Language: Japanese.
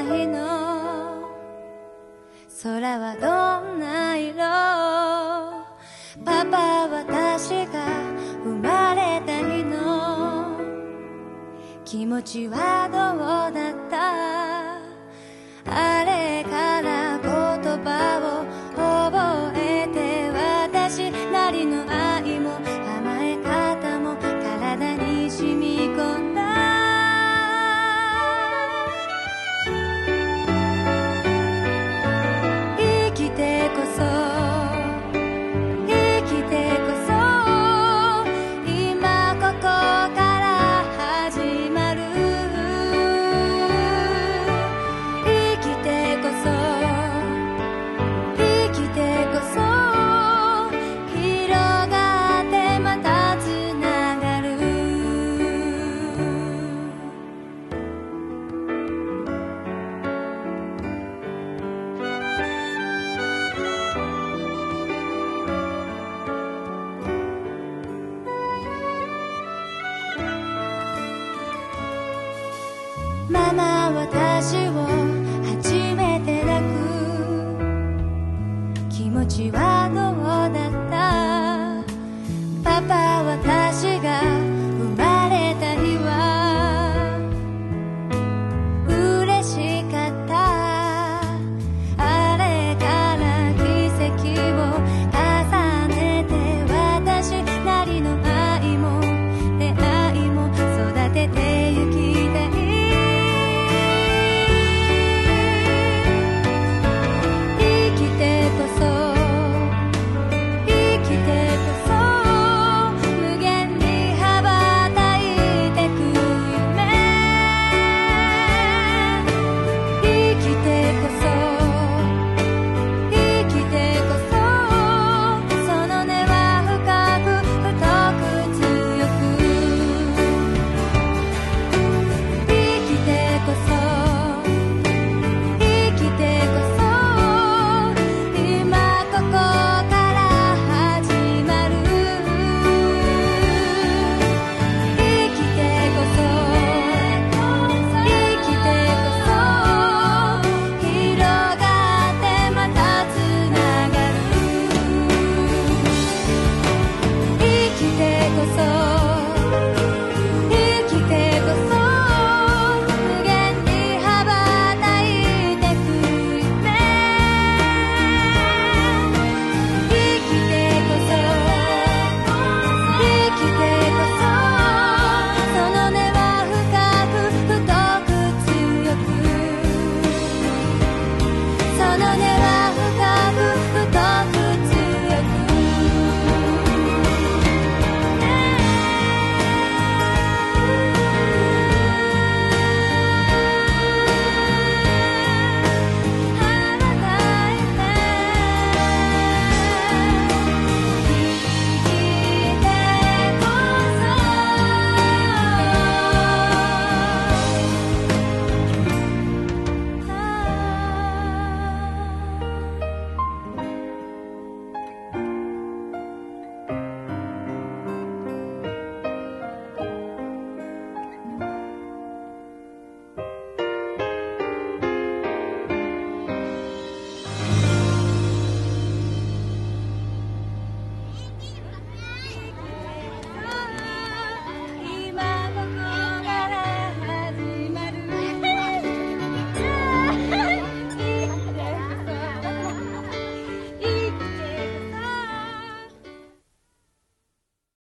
いの。空はどんな色。パパは確か生まれた日の。気持ちはどうだった？パは